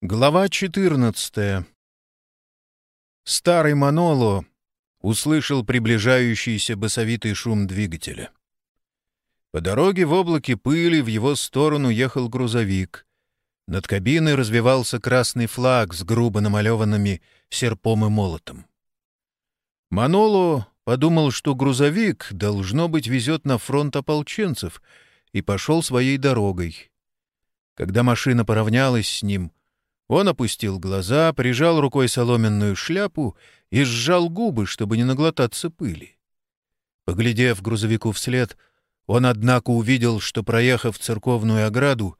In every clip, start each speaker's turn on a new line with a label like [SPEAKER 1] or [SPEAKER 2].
[SPEAKER 1] Глава 14 Старый Маноло услышал приближающийся басовитый шум двигателя. По дороге в облаке пыли в его сторону ехал грузовик. Над кабиной развивался красный флаг с грубо намалеванными серпом и молотом. Маноло подумал, что грузовик, должно быть, везет на фронт ополченцев, и пошел своей дорогой. Когда машина поравнялась с ним — он опустил глаза, прижал рукой соломенную шляпу и сжал губы, чтобы не наглотаться пыли. Поглядев грузовику вслед, он, однако, увидел, что, проехав церковную ограду,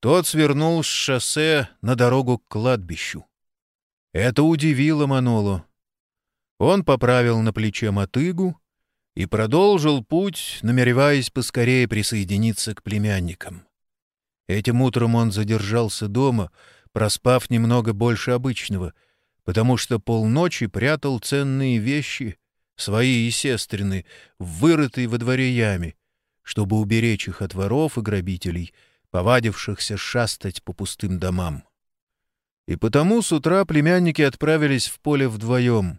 [SPEAKER 1] тот свернул с шоссе на дорогу к кладбищу. Это удивило Манолу. Он поправил на плече мотыгу и продолжил путь, намереваясь поскорее присоединиться к племянникам. Этим утром он задержался дома — проспав немного больше обычного, потому что полночи прятал ценные вещи, свои и сестрины, в вырытой во дворе яме, чтобы уберечь их от воров и грабителей, повадившихся шастать по пустым домам. И потому с утра племянники отправились в поле вдвоем,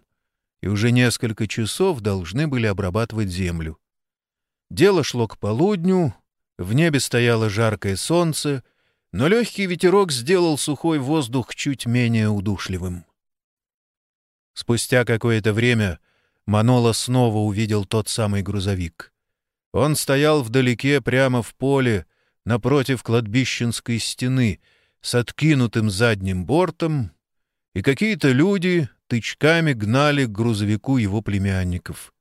[SPEAKER 1] и уже несколько часов должны были обрабатывать землю. Дело шло к полудню, в небе стояло жаркое солнце — но легкий ветерок сделал сухой воздух чуть менее удушливым. Спустя какое-то время Манола снова увидел тот самый грузовик. Он стоял вдалеке прямо в поле, напротив кладбищенской стены, с откинутым задним бортом, и какие-то люди тычками гнали к грузовику его племянников.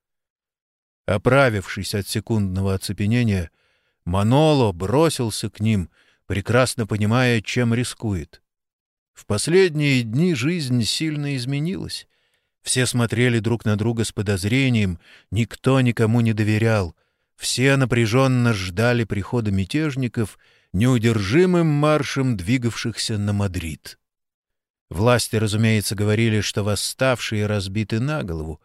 [SPEAKER 1] Оправившись от секундного оцепенения, Маноло бросился к ним — прекрасно понимая, чем рискует. В последние дни жизнь сильно изменилась. Все смотрели друг на друга с подозрением, никто никому не доверял. Все напряженно ждали прихода мятежников, неудержимым маршем двигавшихся на Мадрид. Власти, разумеется, говорили, что восставшие разбиты на голову,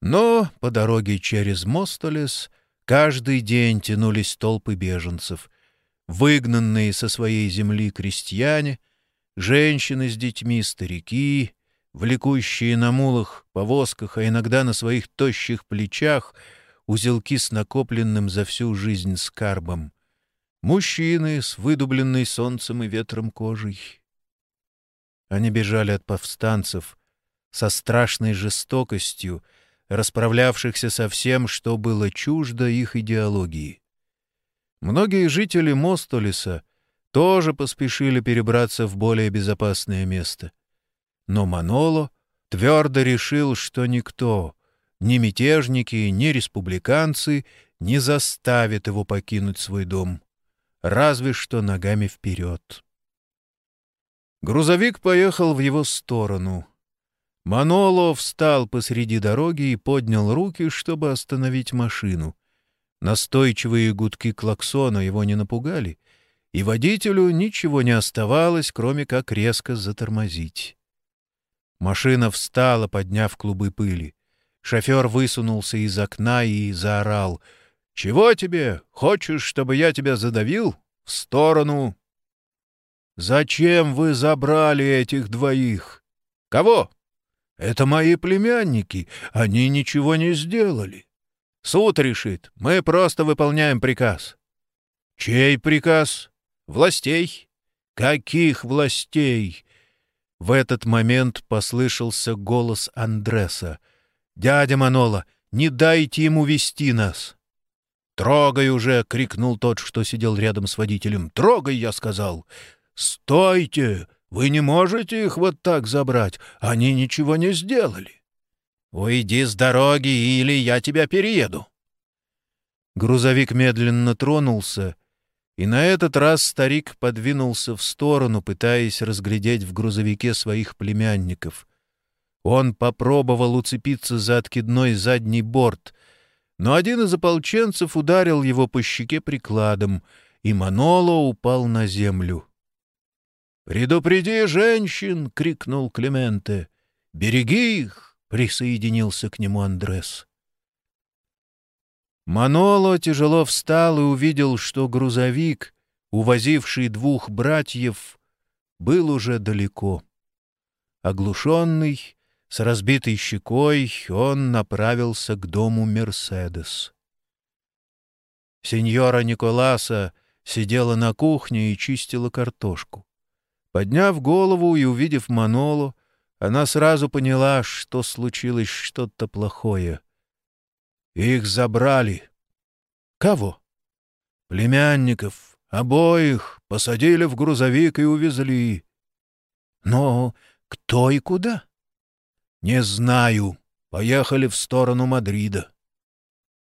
[SPEAKER 1] но по дороге через Мостолес каждый день тянулись толпы беженцев — выгнанные со своей земли крестьяне, женщины с детьми, старики, влекущие на мулах, повозках, а иногда на своих тощих плечах узелки с накопленным за всю жизнь скарбом, мужчины с выдубленной солнцем и ветром кожей. Они бежали от повстанцев со страшной жестокостью, расправлявшихся со всем, что было чуждо их идеологии. Многие жители Мостолиса тоже поспешили перебраться в более безопасное место. Но Маноло твердо решил, что никто, ни мятежники, ни республиканцы не заставят его покинуть свой дом, разве что ногами вперед. Грузовик поехал в его сторону. Маноло встал посреди дороги и поднял руки, чтобы остановить машину. Настойчивые гудки клаксона его не напугали, и водителю ничего не оставалось, кроме как резко затормозить. Машина встала, подняв клубы пыли. Шофер высунулся из окна и заорал. «Чего тебе? Хочешь, чтобы я тебя задавил? В сторону!» «Зачем вы забрали этих двоих?» «Кого?» «Это мои племянники. Они ничего не сделали». Суд решит. Мы просто выполняем приказ. Чей приказ? Властей. Каких властей? В этот момент послышался голос Андреса. «Дядя Манола, не дайте ему вести нас!» «Трогай уже!» — крикнул тот, что сидел рядом с водителем. «Трогай!» — я сказал. «Стойте! Вы не можете их вот так забрать. Они ничего не сделали!» «Уйди с дороги, или я тебя перееду!» Грузовик медленно тронулся, и на этот раз старик подвинулся в сторону, пытаясь разглядеть в грузовике своих племянников. Он попробовал уцепиться за откидной задний борт, но один из ополченцев ударил его по щеке прикладом, и Маноло упал на землю. «Предупреди женщин!» — крикнул Клементе. «Береги их!» Присоединился к нему Андрес. Маноло тяжело встал и увидел, что грузовик, увозивший двух братьев, был уже далеко. Оглушенный, с разбитой щекой, он направился к дому Мерседес. Сеньора Николаса сидела на кухне и чистила картошку. Подняв голову и увидев Манолу, она сразу поняла, что случилось что-то плохое. Их забрали. Кого? Племянников, обоих, посадили в грузовик и увезли. Но кто и куда? Не знаю. Поехали в сторону Мадрида.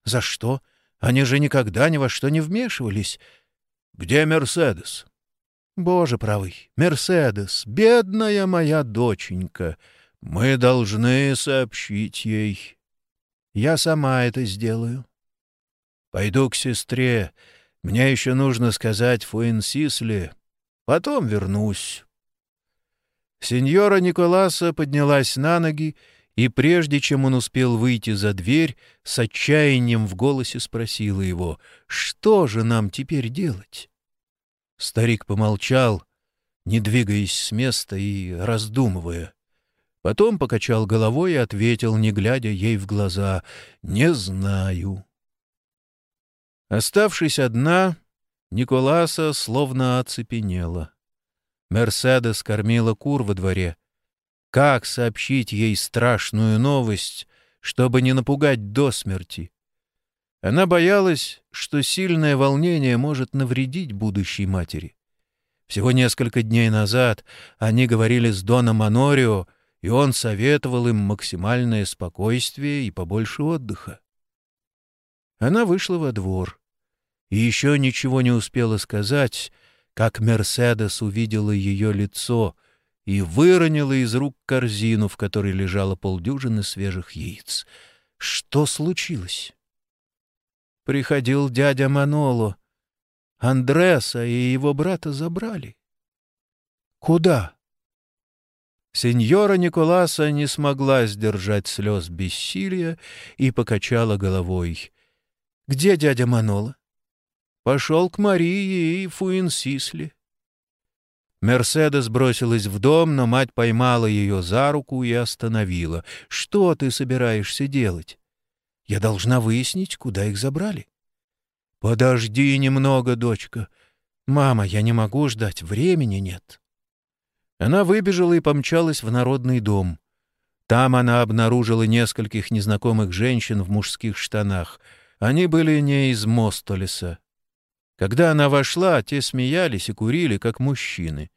[SPEAKER 1] За что? Они же никогда ни во что не вмешивались. Где Мерседес? Боже правый, Мерседес, бедная моя доченька. Мы должны сообщить ей. Я сама это сделаю. Пойду к сестре. Мне еще нужно сказать Фуэнсисле. Потом вернусь. Сеньора Николаса поднялась на ноги и, прежде чем он успел выйти за дверь, с отчаянием в голосе спросила его, «Что же нам теперь делать?» Старик помолчал, не двигаясь с места и раздумывая. Потом покачал головой и ответил, не глядя ей в глаза, «Не знаю». Оставшись одна, Николаса словно оцепенела. Мерседес кормила кур во дворе. Как сообщить ей страшную новость, чтобы не напугать до смерти? Она боялась, что сильное волнение может навредить будущей матери. Всего несколько дней назад они говорили с Доном Анорио, и он советовал им максимальное спокойствие и побольше отдыха. Она вышла во двор и еще ничего не успела сказать, как Мерседес увидела ее лицо и выронила из рук корзину, в которой лежало полдюжины свежих яиц. Что случилось? Приходил дядя Маноло. Андреса и его брата забрали. Куда? Сеньора Николаса не смогла сдержать слез бессилия и покачала головой. — Где дядя Маноло? — Пошел к Марии и Фуинсисле. Мерседес бросилась в дом, но мать поймала ее за руку и остановила. — Что ты собираешься делать? Я должна выяснить, куда их забрали. — Подожди немного, дочка. Мама, я не могу ждать, времени нет. Она выбежала и помчалась в народный дом. Там она обнаружила нескольких незнакомых женщин в мужских штанах. Они были не из Мостолеса. Когда она вошла, те смеялись и курили, как мужчины.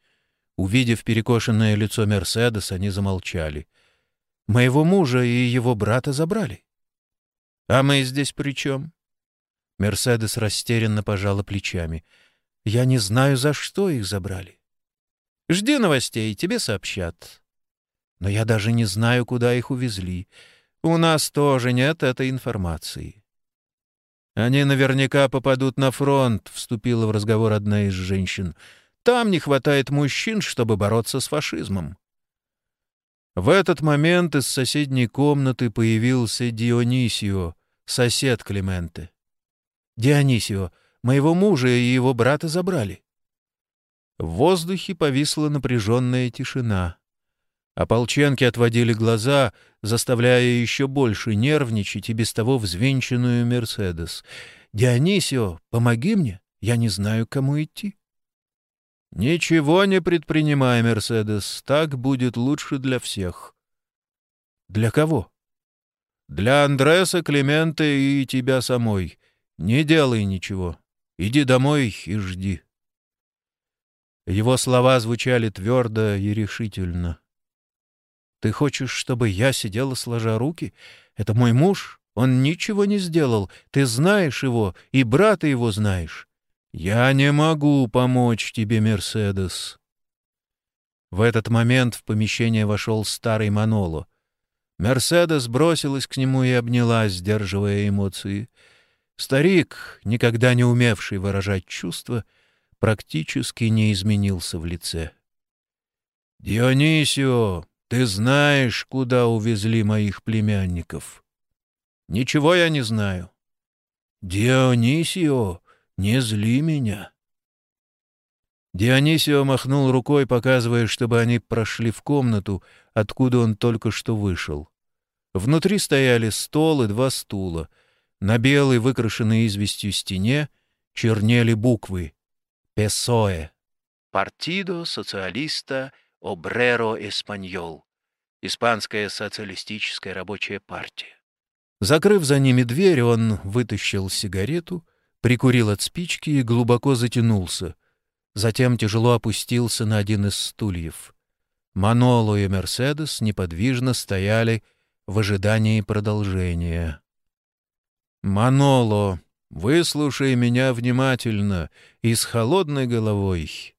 [SPEAKER 1] Увидев перекошенное лицо Мерседес, они замолчали. «Моего мужа и его брата забрали». «А мы здесь при чем?» Мерседес растерянно пожала плечами. «Я не знаю, за что их забрали». «Жди новостей, тебе сообщат». «Но я даже не знаю, куда их увезли. У нас тоже нет этой информации». «Они наверняка попадут на фронт», — вступила в разговор одна из женщин. «Там не хватает мужчин, чтобы бороться с фашизмом». В этот момент из соседней комнаты появился Дионисио, сосед Клименте. «Дионисио, моего мужа и его брата забрали». В воздухе повисла напряженная тишина. Ополченки отводили глаза, заставляя еще больше нервничать и без того взвинченную «Мерседес». «Дионисио, помоги мне, я не знаю, кому идти». «Ничего не предпринимай, Мерседес, так будет лучше для всех». «Для кого?» Для Андреса, Климента и тебя самой. Не делай ничего. Иди домой и жди». Его слова звучали твердо и решительно. «Ты хочешь, чтобы я сидела сложа руки? Это мой муж. Он ничего не сделал. Ты знаешь его, и брата его знаешь. Я не могу помочь тебе, Мерседес». В этот момент в помещение вошел старый Маноло. Мерседес бросилась к нему и обняла, сдерживая эмоции. Старик, никогда не умевший выражать чувства, практически не изменился в лице. «Дионисио, ты знаешь, куда увезли моих племянников?» «Ничего я не знаю». «Дионисио, не зли меня». Дионисио махнул рукой, показывая, чтобы они прошли в комнату, откуда он только что вышел. Внутри стояли стол и два стула. На белой, выкрашенной известью стене, чернели буквы «ПЕСОЭ» — «Партидо Социалиста Обреро Эспаньол» — Испанская социалистическая рабочая партия. Закрыв за ними дверь, он вытащил сигарету, прикурил от спички и глубоко затянулся. Затем тяжело опустился на один из стульев. Маноло и Мерседес неподвижно стояли в ожидании продолжения. «Маноло, выслушай меня внимательно и с холодной головой.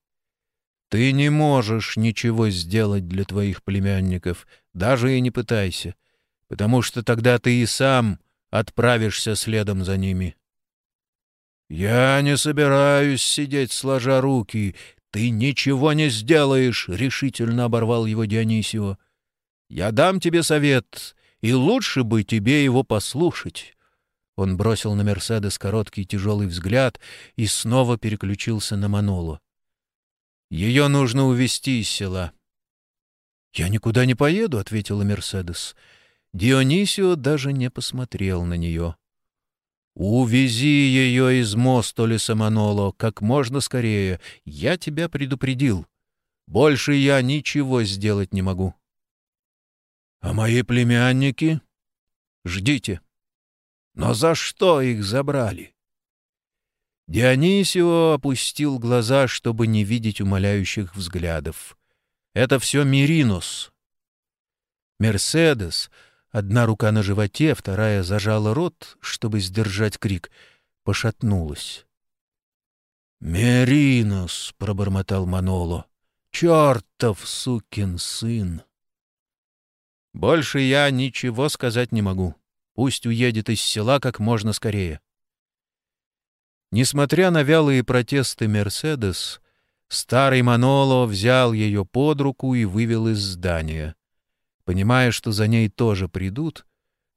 [SPEAKER 1] Ты не можешь ничего сделать для твоих племянников, даже и не пытайся потому что тогда ты и сам отправишься следом за ними. «Я не собираюсь сидеть сложа руки. Ты ничего не сделаешь!» — решительно оборвал его Дионисио. «Я дам тебе совет, и лучше бы тебе его послушать». Он бросил на Мерседес короткий тяжелый взгляд и снова переключился на Манолу. «Ее нужно увезти из села». «Я никуда не поеду», — ответила Мерседес. Дионисио даже не посмотрел на нее. «Увези ее из Мостолиса, Маноло, как можно скорее. Я тебя предупредил. Больше я ничего сделать не могу». «А мои племянники?» «Ждите». «Но за что их забрали?» Дионисио опустил глаза, чтобы не видеть умоляющих взглядов. «Это все Миринус». Мерседес Одна рука на животе, вторая зажала рот, чтобы сдержать крик. Пошатнулась. «Меринос!» — пробормотал Маноло. «Чертов сукин сын!» «Больше я ничего сказать не могу. Пусть уедет из села как можно скорее». Несмотря на вялые протесты Мерседес, старый Маноло взял ее под руку и вывел из здания. Понимая, что за ней тоже придут,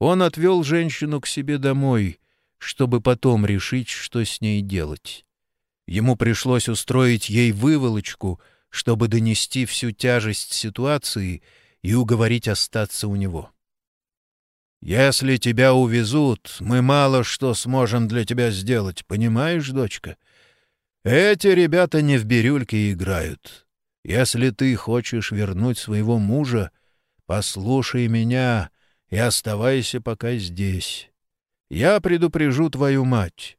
[SPEAKER 1] он отвел женщину к себе домой, чтобы потом решить, что с ней делать. Ему пришлось устроить ей выволочку, чтобы донести всю тяжесть ситуации и уговорить остаться у него. «Если тебя увезут, мы мало что сможем для тебя сделать, понимаешь, дочка? Эти ребята не в бирюльке играют. Если ты хочешь вернуть своего мужа, — Послушай меня и оставайся пока здесь. Я предупрежу твою мать.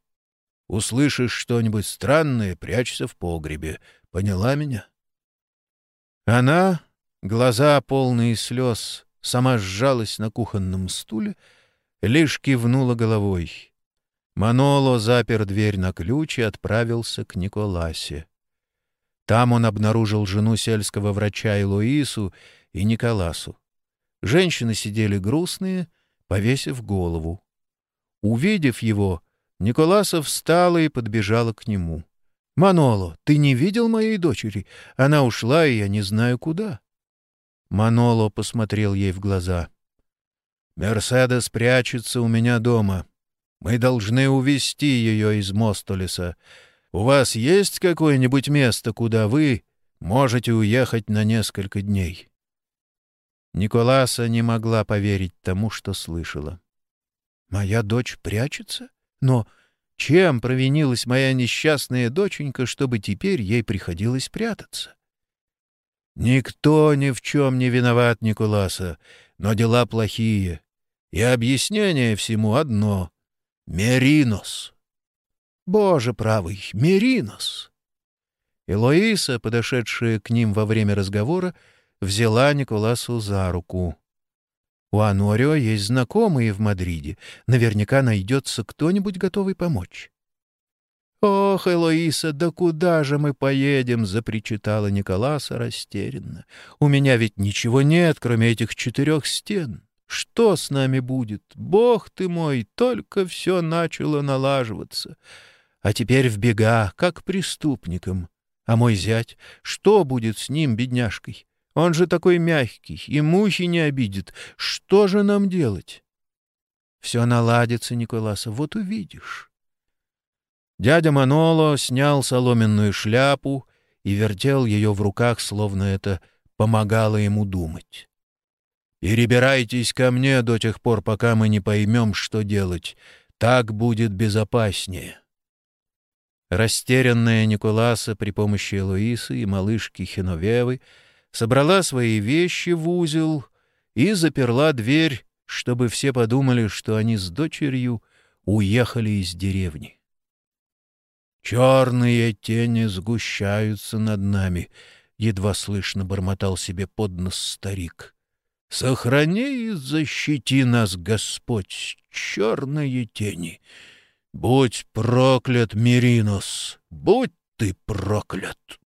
[SPEAKER 1] Услышишь что-нибудь странное, прячься в погребе. Поняла меня?» Она, глаза полные слез, сама сжалась на кухонном стуле, лишь кивнула головой. Маноло запер дверь на ключ и отправился к Николасе. Там он обнаружил жену сельского врача Элоису и Николасу. Женщины сидели грустные, повесив голову. Увидев его, Николаса встала и подбежала к нему. — Маноло, ты не видел моей дочери? Она ушла, и я не знаю куда. Маноло посмотрел ей в глаза. — Мерседес прячется у меня дома. Мы должны увезти ее из Мостолеса. У вас есть какое-нибудь место, куда вы можете уехать на несколько дней? Николаса не могла поверить тому, что слышала. «Моя дочь прячется? Но чем провинилась моя несчастная доченька, чтобы теперь ей приходилось прятаться?» «Никто ни в чем не виноват, Николаса, но дела плохие, и объяснение всему одно — Меринос». «Боже правый, Меринос!» Элоиса, подошедшая к ним во время разговора, — взяла Николасу за руку. «У Анорио есть знакомые в Мадриде. Наверняка найдется кто-нибудь, готовый помочь». «Ох, Элоиса, да куда же мы поедем?» — запричитала Николаса растерянно. «У меня ведь ничего нет, кроме этих четырех стен. Что с нами будет? Бог ты мой, только все начало налаживаться. А теперь в бега, как преступником. А мой зять, что будет с ним, бедняжкой? Он же такой мягкий, и мухи не обидит. Что же нам делать? Все наладится, Николаса, вот увидишь. Дядя Маноло снял соломенную шляпу и вертел ее в руках, словно это помогало ему думать. «Перебирайтесь ко мне до тех пор, пока мы не поймем, что делать. Так будет безопаснее». Растерянная Николаса при помощи Луисы и малышки Хиновевы собрала свои вещи в узел и заперла дверь, чтобы все подумали, что они с дочерью уехали из деревни. «Черные тени сгущаются над нами», — едва слышно бормотал себе под нос старик. «Сохрани и защити нас, Господь, черные тени! Будь проклят, Миринос, будь ты проклят!»